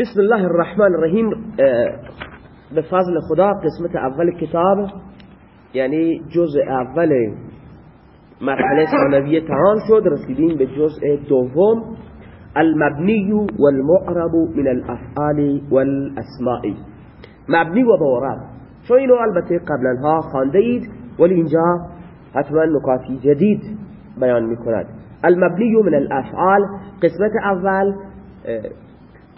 بسم الله الرحمن الرحیم به فضل خدا قسمت أول کتاب یعنی جزء أول مرحلة ثانویه تمام شد رسیدیم به جزء دوم المبنی والمعرب من الأفعال والأسماء. مبنی و مورد چون اینو البته قبلا ها خانده اید ولی اینجا حتما نکاتی جدید بیان میکند. المبنی من الأفعال قسمت اول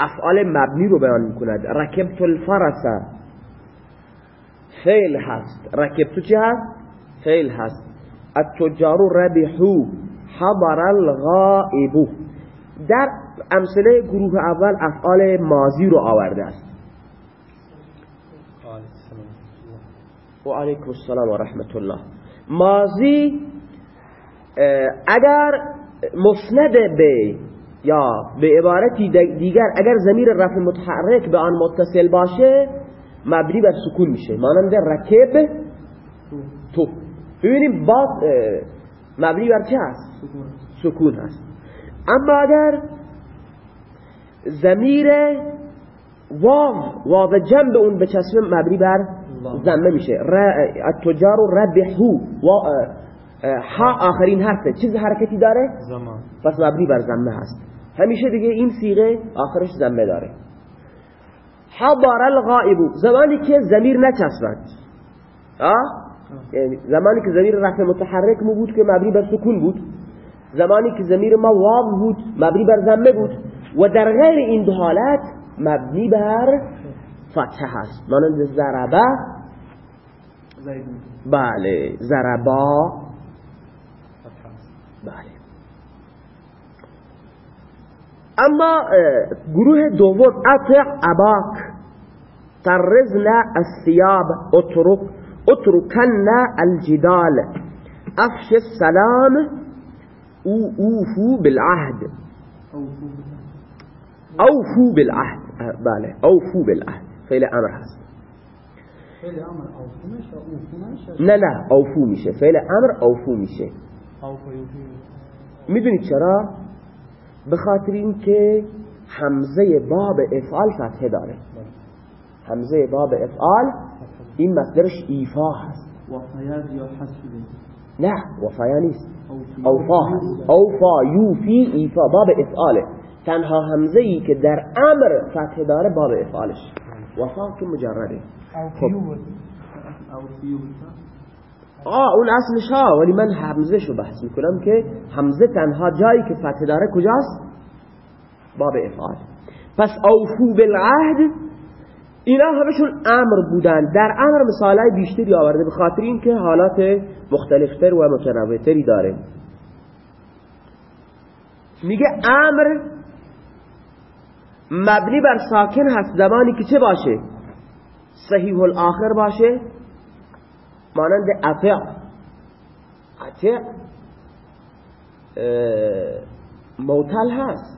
افعال مبنی رو بیان می‌کند. رکبت الفرس فعل هست. رکبت چی هست؟ فعل هست. التجار ربحو. حضر الغائب. در امثله گروه اول افعال ماضی رو آورده است. و علیکم السلام و رحمت الله ماضی اگر مسند به یا به عبارتی دیگر اگر زمیر رفع متحرک به آن متصل باشه مبنی بر سکون میشه. مانند رکب تو. ببینیم باز مبنی بر چه هست؟ سکون. هست. اما اگر زمیر واو واو جنب اون بچسبه مبنی بر زمه میشه. التجار ربحو. ها آخرین حرفه. چیز حرکتی داره؟ زمان. پس مبنی بر زمه هست. همیشه دیگه این سیغه آخرش زمه داره. حضر الغائب. زمانی که زمیر نچسبد. یعنی زمانی که زمیر رفع متحرک مو بود که مبنی بر سکون بود. زمانی که زمیر ما واو بود مبنی بر زمه بود. و در غیر این دو حالت مبنی بر فتحه هست مانند زربه بله زربا بله. اما گروه دوم اطع اباک طرزنا الثياب اترك اتركنا الجدال. افش السلام او اوفو بالعهد. اوفو بالعهد. بله اوفو بالعهد. فعل امر هست. فعل امر اوفو میشه اوفو نه نه اوفو میشه. فعل امر اوفو میشه. می‌دونید چرا؟ به خاطر اینکه حمزه باب افعال فتحه داره. حمزه باب افعال این مصدرش ایفا هست. وفیاد یا نه وفایا نیست. اوفا. هست. اوفا یوفی ایفا باب افعاله. تنها حمزه ای که در امر فتحه داره باب افعالش. وفا که مجرده. خب. اوفیو آه اون اصلش ها. ولی من حمزه شو بحث می‌کنم که حمزه تنها جایی که فتح داره کجاست؟ باب افعال. پس اوفو بالعهد اینا همشون امر بودن. در امر مثالای بیشتری آورده به خاطر اینکه حالات مختلفتر و متنوعتری داره. میگه امر مبنی بر ساکن هست. زمانی که چه باشه؟ صحیح الاخر باشه. مانند اطع اطع موتل هست.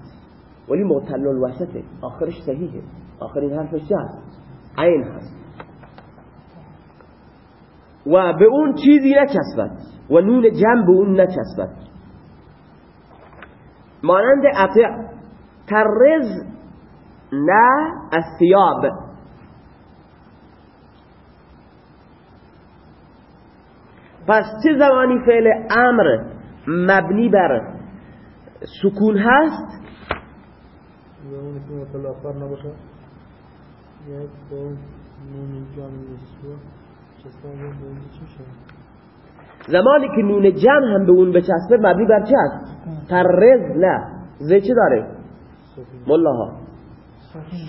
ولی موتل الوسطه. آخرش صحیحه. آخرین حرفش هست عین هست. و به اون چیزی نچسبد. و نون جمع به اون نچسبد. مانند اطع ترز نه الثیاب پس چه زمانی فعل امر مبنی بر سکون هست؟ زمانی که مطلع آخر نباشه یک زمانی که نون جمع هم به اون بچسبه مبنی بر چه هست؟ ترز نه. زه چه داره؟ ملاها.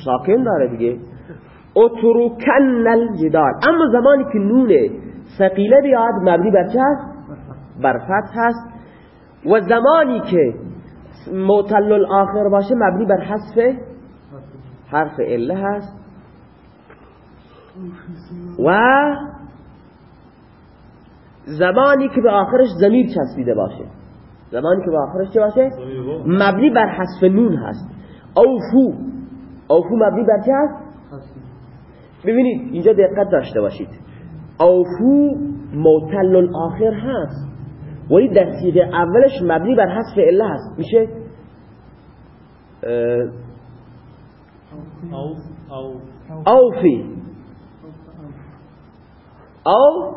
ساکن داره دیگه. اترکن الجدال. اما زمانی که نون ثقیله بیاد مبنی بر چه هست؟ بر فتح هست. و زمانی که معتل الاخر باشه مبنی بر حذف حرف اله هست. و زمانی که به آخرش زمیر چسبیده باشه. زمانی که به آخرش چه باشه؟ مبنی بر حذف نون هست. اوفو. اوفو مبنی بر چه هست؟ ببینید اینجا دقت داشته باشید. اوفو معتل الاخر هست. ولی در سیغه اولش مبنی بر حذف اله هست. میشه؟ او او او فی او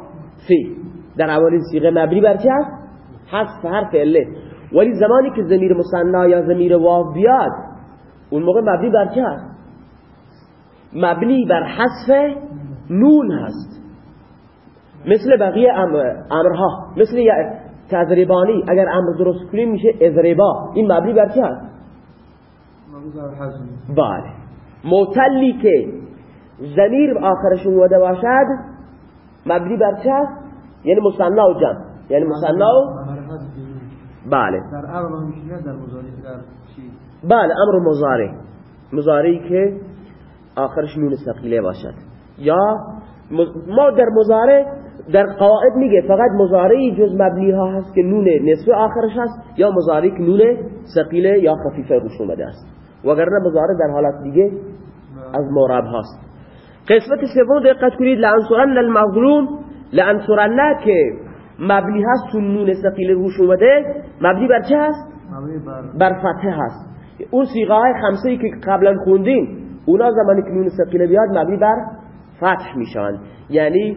فی در اولین سیغه مبنی بر چه هست؟ حذف حرف عله ولی زمانی که زمیر مصنع یا زمیر واو بیاد اون موقع مبنی بر چه هست؟ مبنی بر حذف نون هست. مثل بقیه امر امرها. مثل تضریبانی اگر امر درست کنیم میشه اضربا این مبنی بر چه هست؟ بله. معتلی که زمیر آخرش اومده باشد مبنی بر چه هست؟ یعنی مصنع و جمع. یعنی مصنع و بله. در میشه در مزاری در چی؟ بله امر مضارع. مضارعی که آخرش نون ثقیله باشد. یا ما در مضارع در قواعد میگه فقط مضارعی جز مبنی ها هست که نون نصف آخرش هست یا مضارعی که نون ثقیله یا خفیفه روش اومده است. وگرنه مضارع در حالت دیگه از مورب هاست. قسمت سوم دقت کنید لانصرن المظلوم لانصرن که مبنی هست چون نون ثقیله روش اومده. مبنی بر چه هست؟ بر فتحه هست. اون سیغه های خمسه ای که قبلا خوندیم اونا زمانی که نون ثقیله بیاد مبنی بر فتح میشن یعنی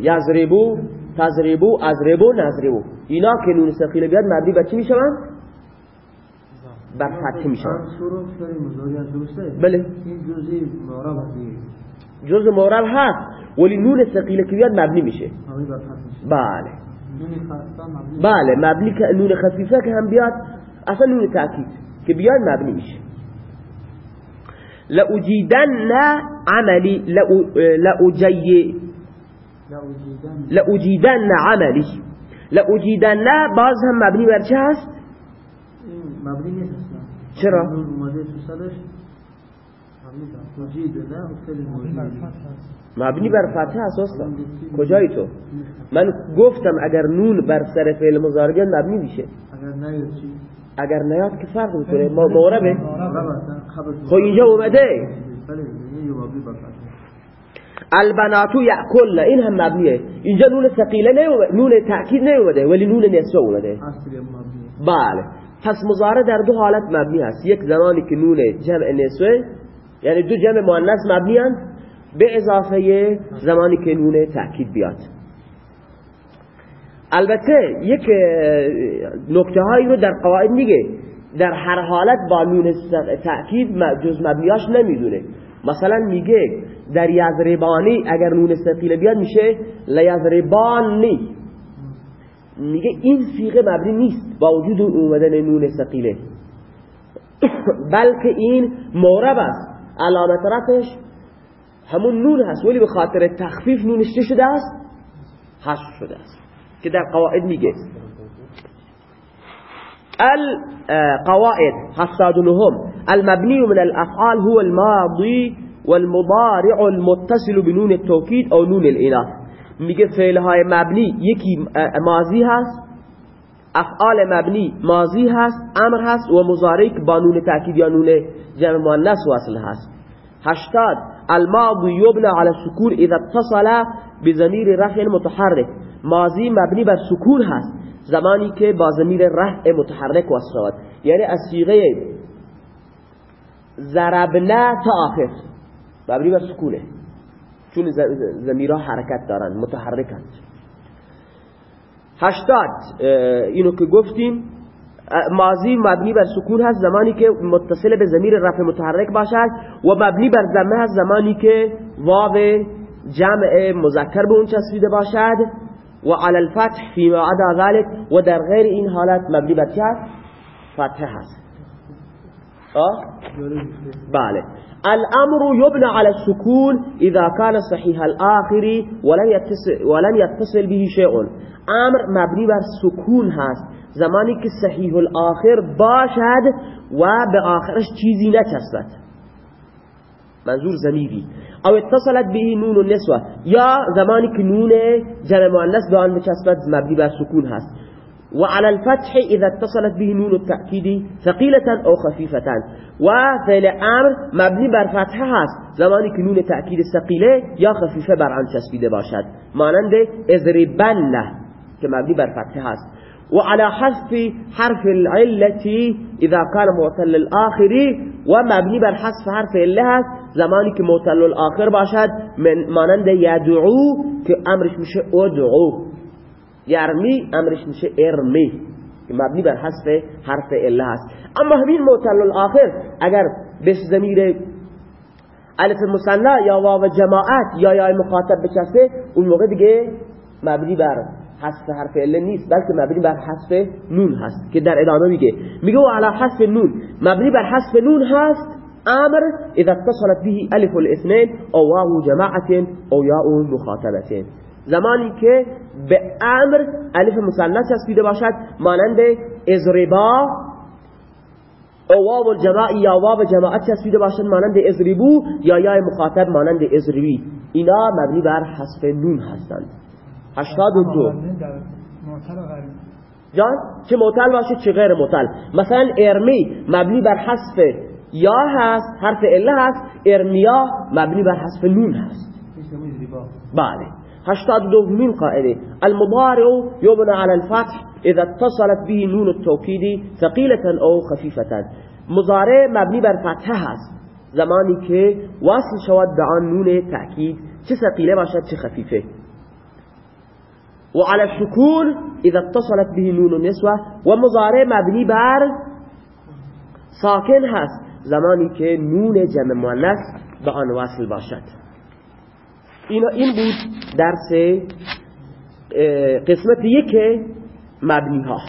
یضربو تضربو ازربو نضربو اینا که نون ثقیله بیاد مبنی بر چی میشن بر فتح درسته؟ بله. این جزئی معرب هست. جز ولی نون ثقیله که بیاد مبنی میشه. بله. بله مبنی که نون خفیفه که هم بیاد اصلا نون تاکید که بیاد مبنی میشه. لأجیدن عملی لأ- لأجی لأجیدن عملی لأجیدن باز هم مبنی بر چه هست مبنی نیست چرا؟ مبنی بر هست استاد کجایی تو من گفتم اگر نون بر سر فعل مضارع بیاد مبنی میشه اگر نیاد چی اگر نیاد که فرق می‌کنه ما موربه خبر خب اینجا اومده البناتو یأکلن. این هم مبنیه. اینجا نون ثقیله نیومده نون تأکید نیومده ولی نون نصفه اومده. بله. پس مضارع در دو حالت مبنی هست یک زمانی که نون جمع نصفه یعنی دو جمع مؤنث مبنی هست. به اضافه زمانی که نون تأکید بیاد. البته یک نکته هایی رو در قواعد میگه. در هر حالت با نون تأکید جز مبنیاش نمی‌دونه. مثلا میگه در یضربانی اگر نون ثقیله بیاد میشه لیضربانی میگه این سیغه مبنی نیست با وجود اومدن نون ثقیله بلکه این مورب است. علامت رفش همون نون هست ولی به خاطر تخفیف نونش چه شده است حذف شده است. که در قواعد میگه. القواعد حصاد نهم المبني من الأفعال هو الماضي والمضارع المتصل بنون التوكيد أو نون الإناث میگه فعل های مبنی یکی آه، ماضی هست افعال مبنی ماضی هست أمر هست و مضارع که با نون تأکید یا نون جمع مؤنث واصل هست. هشتاد الماضی یبنى على السکون اذا اتصل بضمیر رفع متحرک. ماضی مبنی بر سکون هست. زمانی که با ضمیر رفع متحرک وصل شود یعنی از صیغه ضربنا تا آخر. مبنی بر سکونه. چون ز- ز- ضمیرها حرکت دارن متحرکند هشتاد اینو که گفتیم ماضی مبنی بر سکون هست زمانی که متصل به ضمیر رفع متحرک باشد و مبنی بر ضمه هست زمانی که واو جمع مذکر به اون چسبیده باشد. و علی الفتح فی ما عدا ذلك و در غیر این حالت مبنی بر چه هست؟ فتح هست؟ بله الأمر يبنى على السكون إذا كان صحيح يتصل, ولن يتصل به شيء. امر مبنی بر سکون هست زمانی که صحیح الاخر باشد و به آخرش چیزی نچسبد. منظور زمیری او اتصلت به نون النسوه یا زمانی که نون جمع مؤنث به آن بچسبد مبنی بر سکون هست. وعلى الفتح إذا اتصلت به نون التأكيد ثقيلة أو خفيفة وفعل أمر مبني بر فتحه هست. زمانی که نون تأکید ثقيله یا خفیفه بر آن چسبیده باشد. مانند اضربن که مبنی بر فتحه هست. وعلى حذف حرف العلة إذا كان معتل الآخر ومبني بر حذف حرف الله هست زمانی که معتل الآخر باشد من مانند یدعو که امرش میشه ادعو. یرمی امرش میشه ارمی مبنی بر حذف حرف الله هست اما همین معتل الآخر اگر به زمیر الف مثنا یا واو جماعت یا یا مخاطب بچسبه اون موقع دیگه مبنی بر حذف حرف عله نیست بلکه مبنی بر حذف نون هست که در ادامه میگه. میگه و علی حذف نون. مبنی بر حذف نون هست امر اذا اتصلت به الف الاثنين او واو جماعت او یاء مخاطبه زمانی که به امر الف مثلث چسبیده باشد مانند ازربا او واو الجماعی یا واو جماعت چسبیده باشد مانند ازربو یا یا مخاطب مانند ازربی اینا مبنی بر حذف نون هستند. هشتاد و دو. جان چه معتل باشه چه غیر معتل مثلا ارمی مبنی بر حذف یا هست حرف اله هست. ارمیا مبنی بر حذف نون هست. بله. هشتاد دومین قاعده. المضارع يبنى على الفتح اذا اتصلت به نون التوكيد ثقيلة او خفيفة مضارع مبنی بر فتحه هست. زمانی که وصل شود به آن نون تأکید. چه ثقیله باشد چه خفیفه. وعلى السكون إذا اتصلت به نون النسوة ومضارع مبني بر ساکن هست. زمانی که نون جمع مؤنث به آن وصل باشد. اینا این بود درس قسمت یک مبنی ها